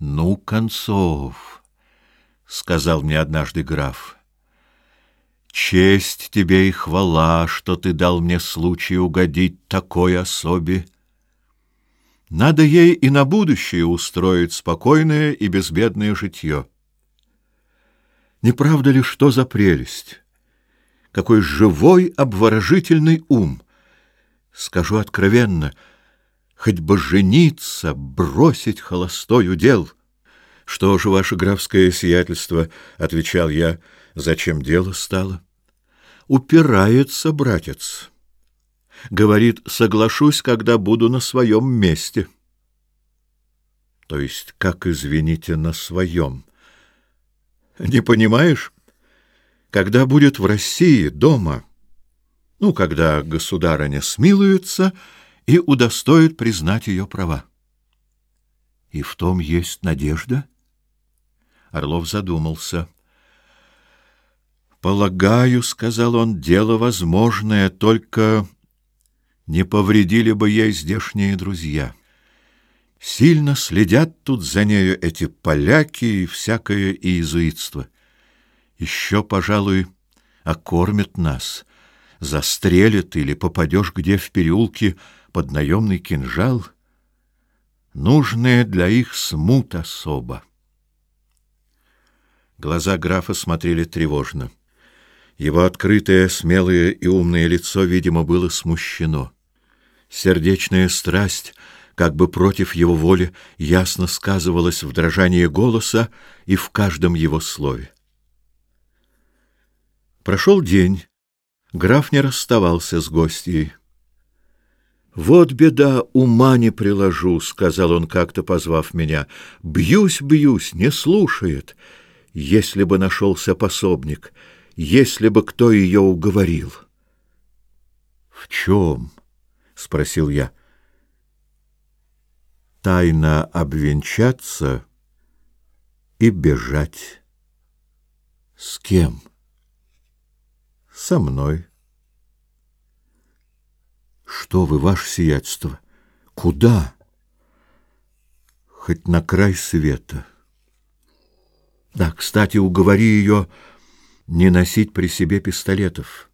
Ну, концов, сказал мне однажды граф. Честь тебе и хвала, что ты дал мне случай угодить такой особе. Надо ей и на будущее устроить спокойное и безбедное житье. Не правда ли, что за прелесть? Какой живой, обворожительный ум! Скажу откровенно — хоть бы жениться, бросить холостою дел. — Что же, ваше графское сиятельство, — отвечал я, — зачем дело стало? — Упирается, братец. Говорит, соглашусь, когда буду на своем месте. — То есть, как, извините, на своем? — Не понимаешь? Когда будет в России, дома? Ну, когда государыня смилуется и удостоит признать ее права. И в том есть надежда? Орлов задумался. Полагаю, сказал он, дело возможное, только не повредили бы ей здешние друзья. Сильно следят тут за нею эти поляки и всякое иезуитство. Еще, пожалуй, окормят нас, застрелят или попадешь где в переулке — под наемный кинжал, нужная для их смут особа Глаза графа смотрели тревожно. Его открытое, смелое и умное лицо, видимо, было смущено. Сердечная страсть, как бы против его воли, ясно сказывалась в дрожании голоса и в каждом его слове. Прошел день. Граф не расставался с гостьей. Вот беда, ума не приложу, сказал он как-то, позвав меня. Бьюсь, бьюсь, не слушает. Если бы нашелся пособник, если бы кто ее уговорил. В чем? спросил я. Тайно обвенчаться и бежать. С кем? Со мной. Что вы, ваше сиятельство? Куда? Хоть на край света. Да, кстати, уговори ее не носить при себе пистолетов.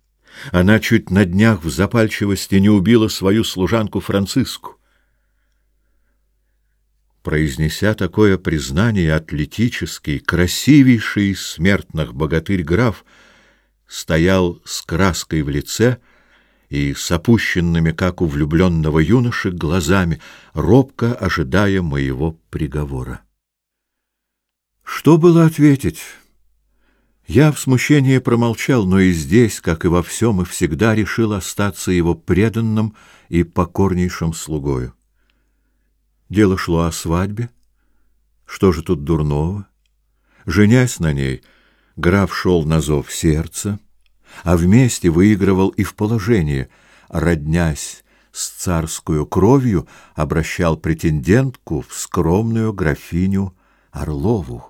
Она чуть на днях в запальчивости не убила свою служанку Франциску. Произнеся такое признание, атлетический, красивейший из смертных богатырь граф стоял с краской в лице — и с опущенными, как у влюбленного юноши, глазами, робко ожидая моего приговора. Что было ответить? Я в смущении промолчал, но и здесь, как и во всем, и всегда решил остаться его преданным и покорнейшим слугою. Дело шло о свадьбе. Что же тут дурного? Женясь на ней, граф шел на зов сердца — а вместе выигрывал и в положении, роднясь с царскую кровью, обращал претендентку в скромную графиню Орлову.